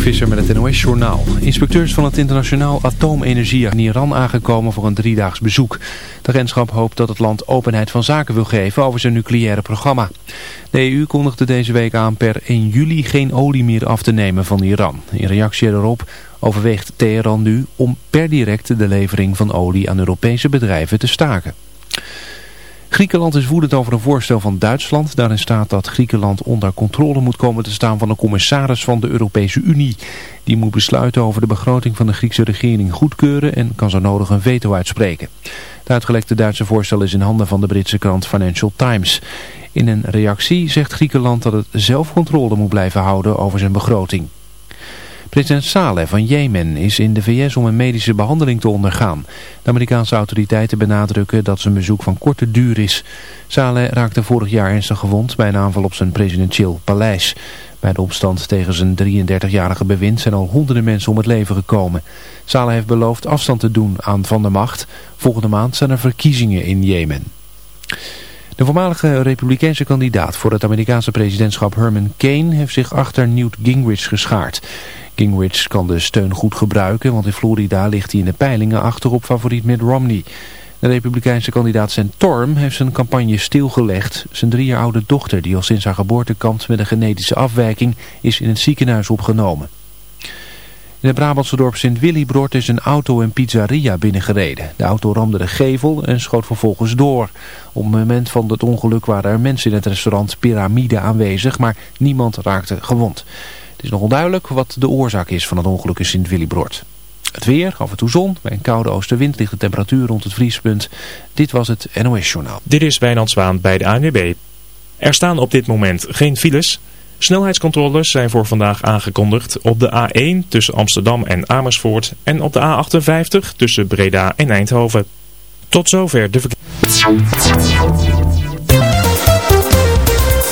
Visser met het NOS-journaal. Inspecteurs van het internationaal atoomenergie in Iran aangekomen voor een driedaags bezoek. De agentschap hoopt dat het land openheid van zaken wil geven over zijn nucleaire programma. De EU kondigde deze week aan per 1 juli geen olie meer af te nemen van Iran. In reactie erop overweegt Teheran nu om per direct de levering van olie aan Europese bedrijven te staken. Griekenland is woedend over een voorstel van Duitsland. Daarin staat dat Griekenland onder controle moet komen te staan van een commissaris van de Europese Unie. Die moet besluiten over de begroting van de Griekse regering goedkeuren en kan zo nodig een veto uitspreken. Het uitgelekte Duitse voorstel is in handen van de Britse krant Financial Times. In een reactie zegt Griekenland dat het zelf controle moet blijven houden over zijn begroting. President Saleh van Jemen is in de VS om een medische behandeling te ondergaan. De Amerikaanse autoriteiten benadrukken dat zijn bezoek van korte duur is. Saleh raakte vorig jaar ernstig gewond bij een aanval op zijn presidentieel paleis. Bij de opstand tegen zijn 33-jarige bewind zijn al honderden mensen om het leven gekomen. Saleh heeft beloofd afstand te doen aan van de macht. Volgende maand zijn er verkiezingen in Jemen. De voormalige republikeinse kandidaat voor het Amerikaanse presidentschap Herman Kane heeft zich achter Newt Gingrich geschaard. Gingrich kan de steun goed gebruiken, want in Florida ligt hij in de peilingen achter op favoriet Mitt Romney. De republikeinse kandidaat Santorum heeft zijn campagne stilgelegd. Zijn drie jaar oude dochter, die al sinds haar geboorte kampt met een genetische afwijking, is in het ziekenhuis opgenomen. In het Brabantse dorp Sint-Willibrord is een auto en pizzeria binnengereden. De auto ramde de gevel en schoot vervolgens door. Op het moment van het ongeluk waren er mensen in het restaurant Pyramide aanwezig, maar niemand raakte gewond. Het is nog onduidelijk wat de oorzaak is van het ongeluk in Sint-Willibrord. Het weer, af en toe zon. Bij een koude oostenwind ligt de temperatuur rond het vriespunt. Dit was het NOS Journaal. Dit is Wijnand Zwaan bij de ANWB. Er staan op dit moment geen files. Snelheidscontroles zijn voor vandaag aangekondigd op de A1 tussen Amsterdam en Amersfoort en op de A58 tussen Breda en Eindhoven. Tot zover de verkeer.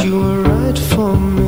you were right for me.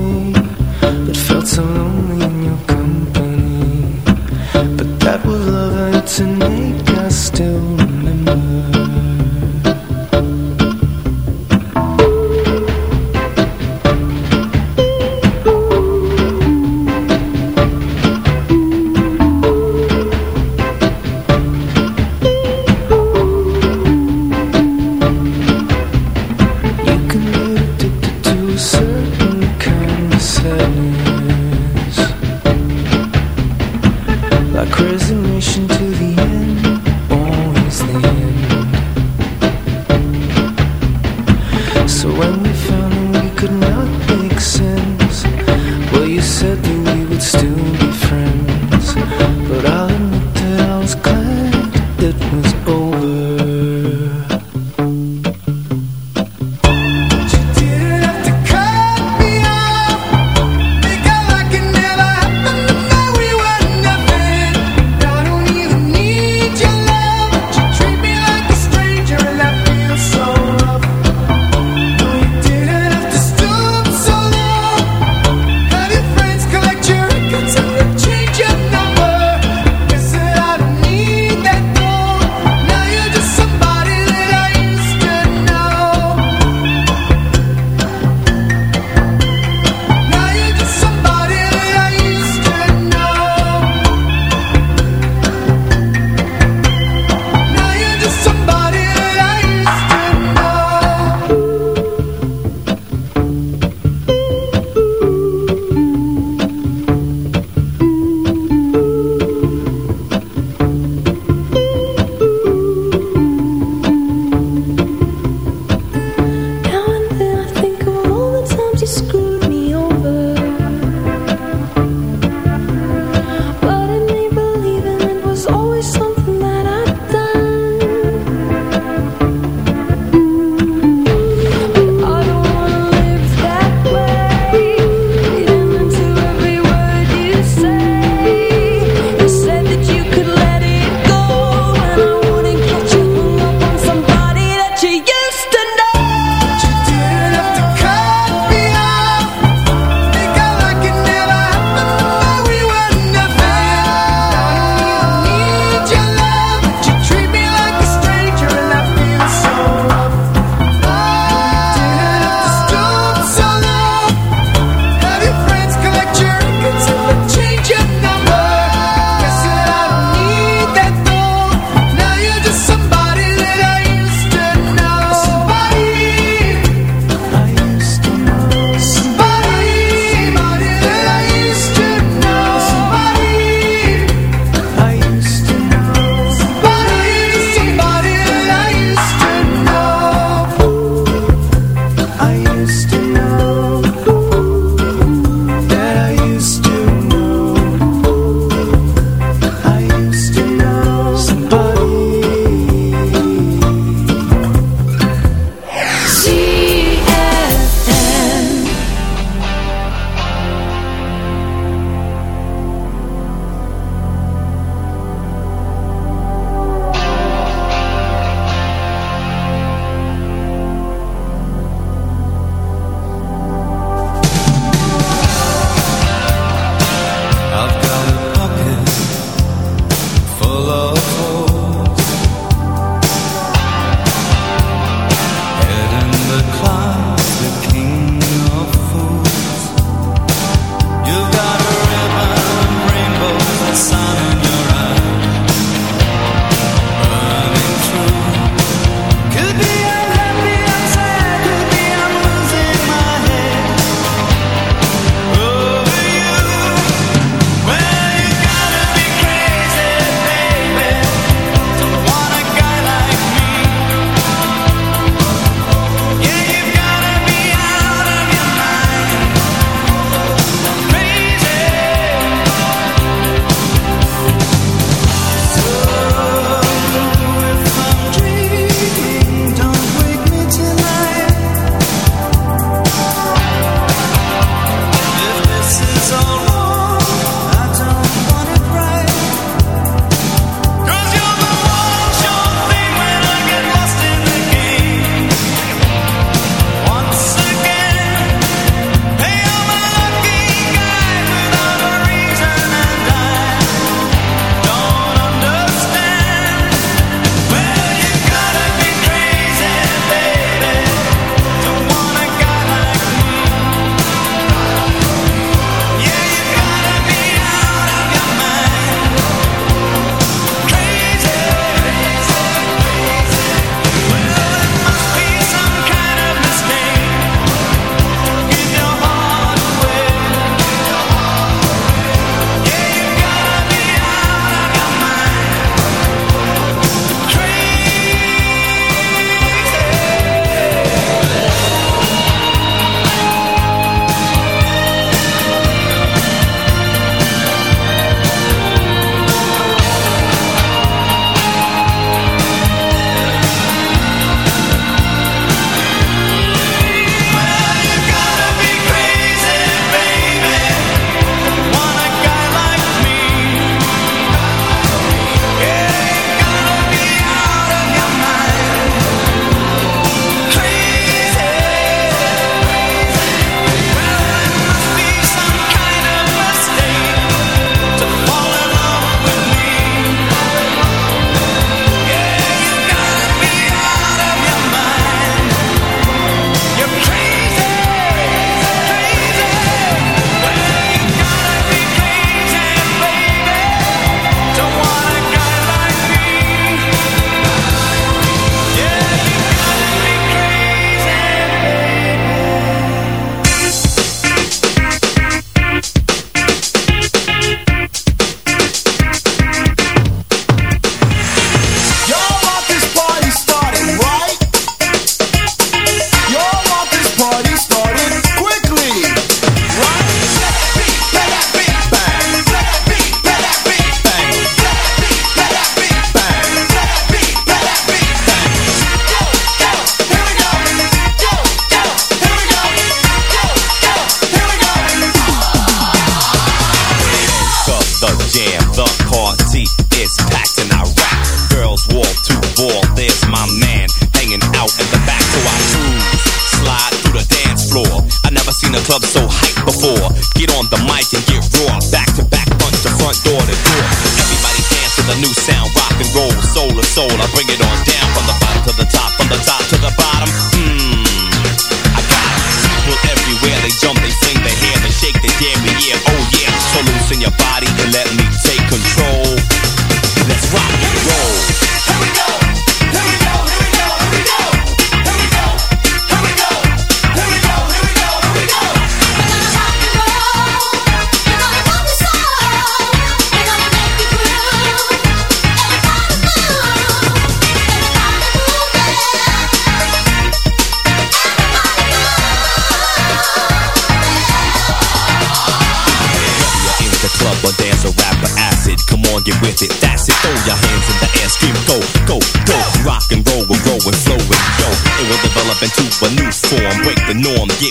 club so hype.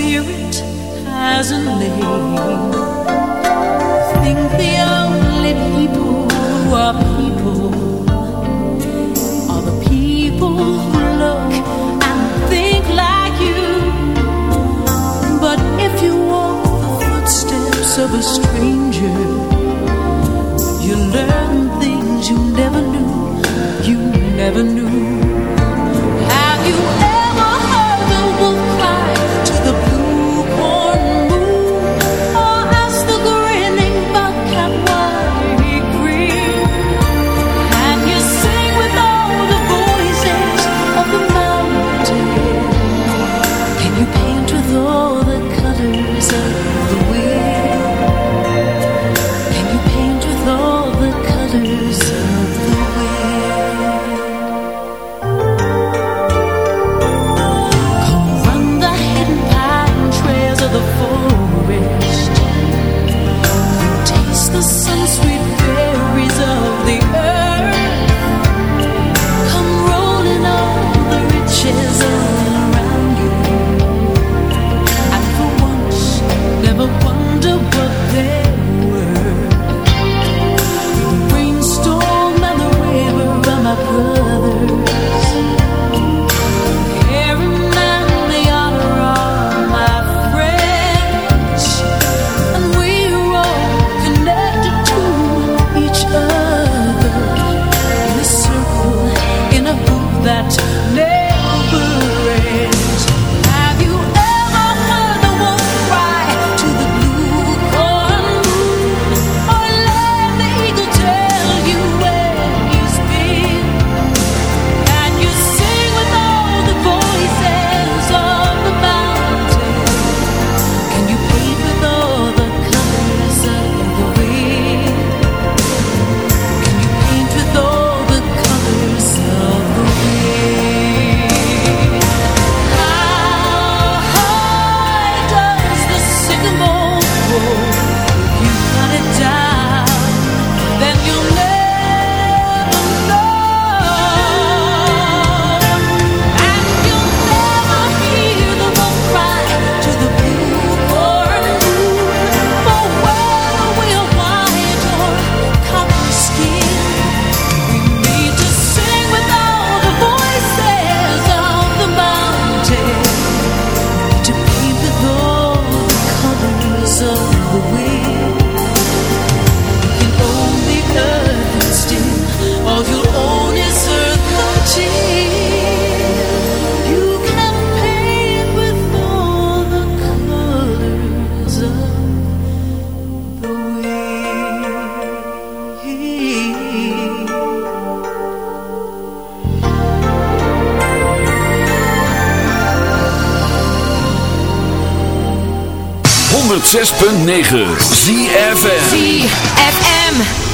spirit has a name. Think the only people who are people are the people who look and think like you. But if you walk the footsteps of a stranger, 106.9 ZFM ZFM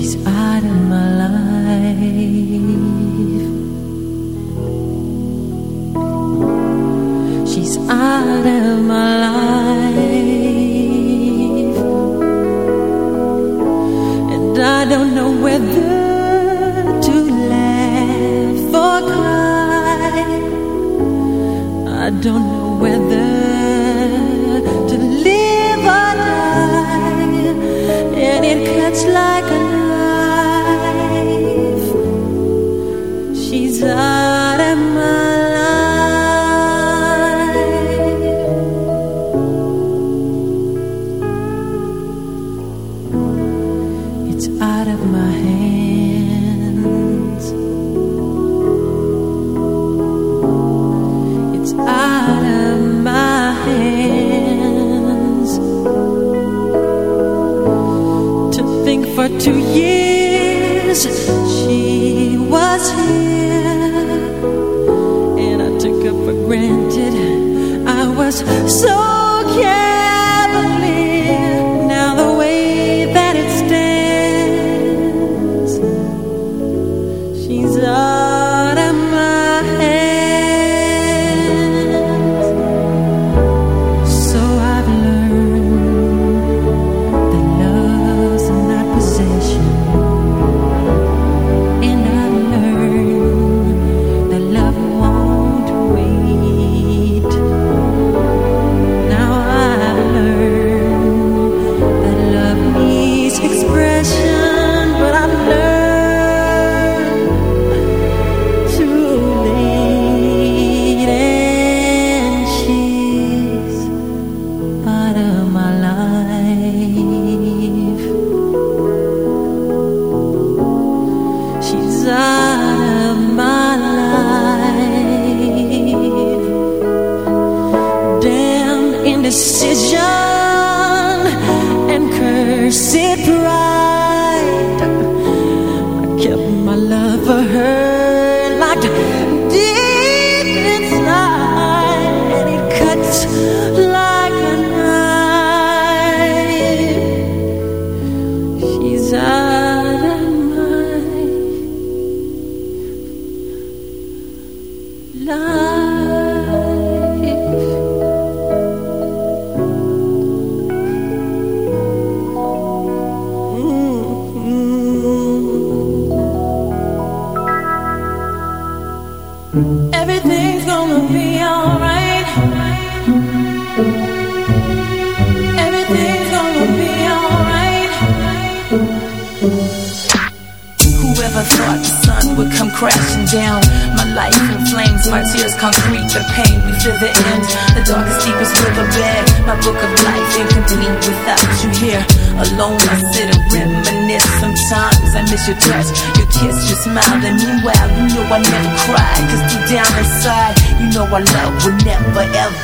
She's out of my life. She's out of my life. And I don't know whether to laugh or cry. I don't know whether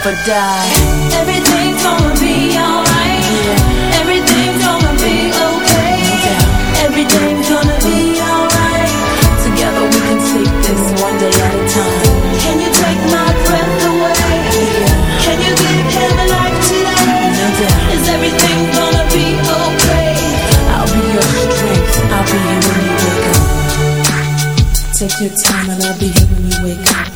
ever die. Everything's gonna be alright. Everything's gonna be okay. Everything's gonna be alright. Together we can take this one day at a time. Can you take my breath away? Can you give him a life today? Is everything gonna be okay? I'll be your strength. I'll be here when you wake up. Take your time and I'll be here when you wake up.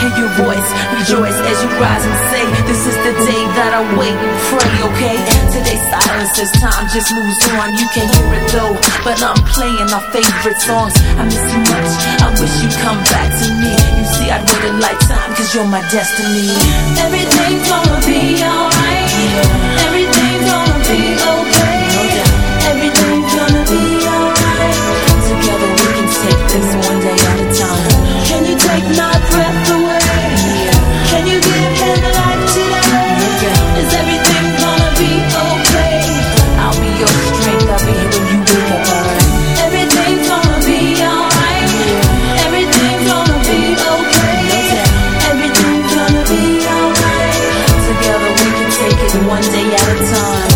hear your voice. Rejoice as you rise and say, This is the day that I wait. Pray, okay? Today's silence as time just moves on. You can hear it though, but I'm playing our favorite songs. I miss you much. I wish you'd come back to me. You see, I'd wait a lifetime, cause you're my destiny. Everything's gonna be alright. Everything's gonna be okay. one day at a time.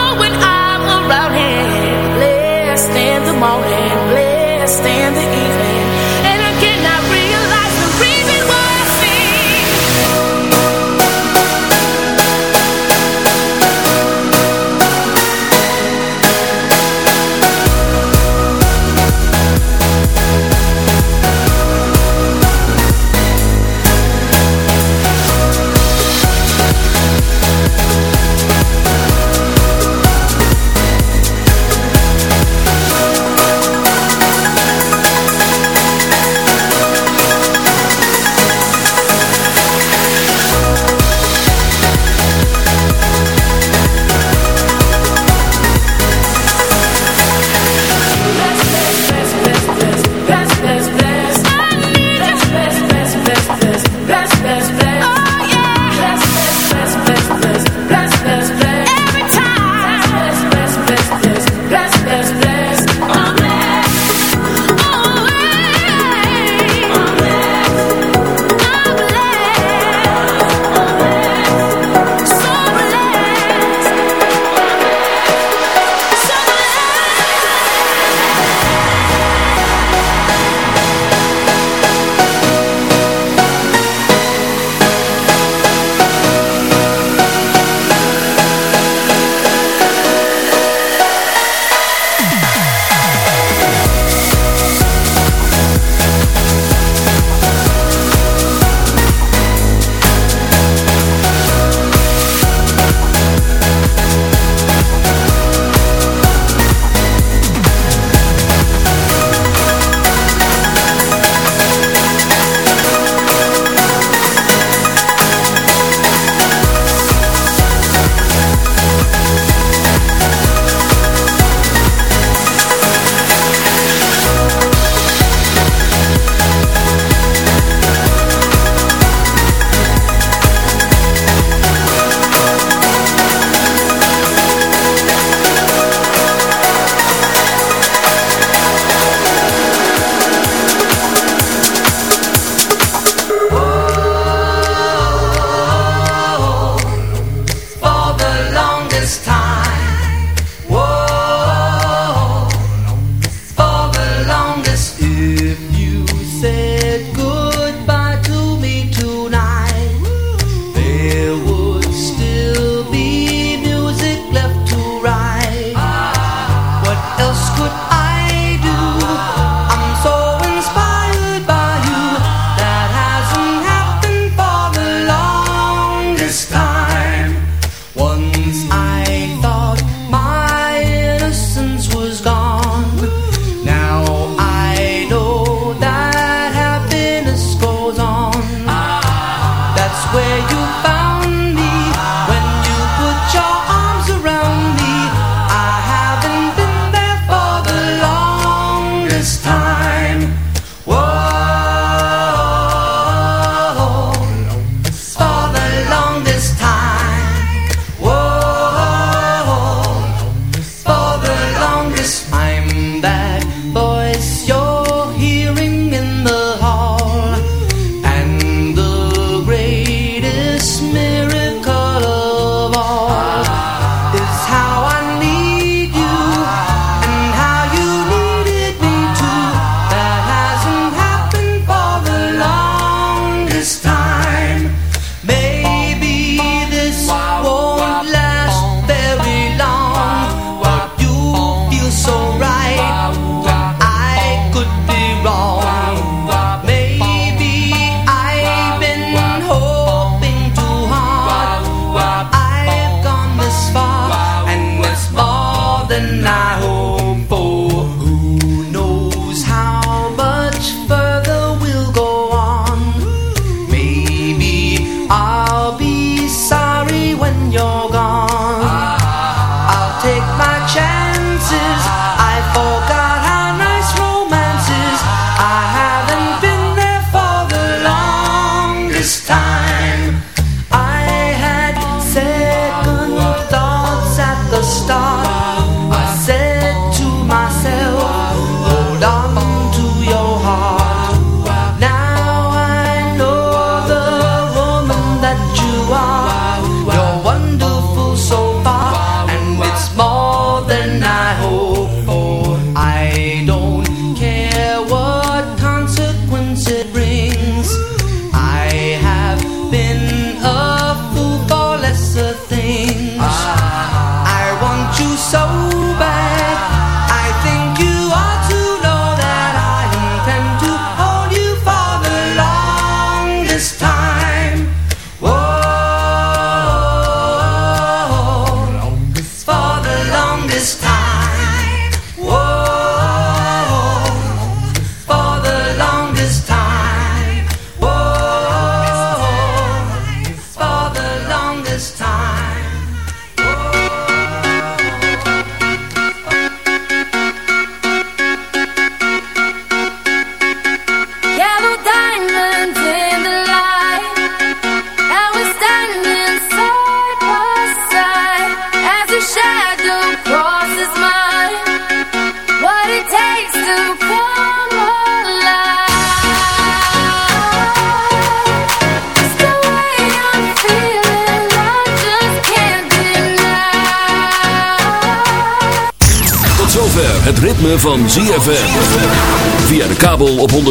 those good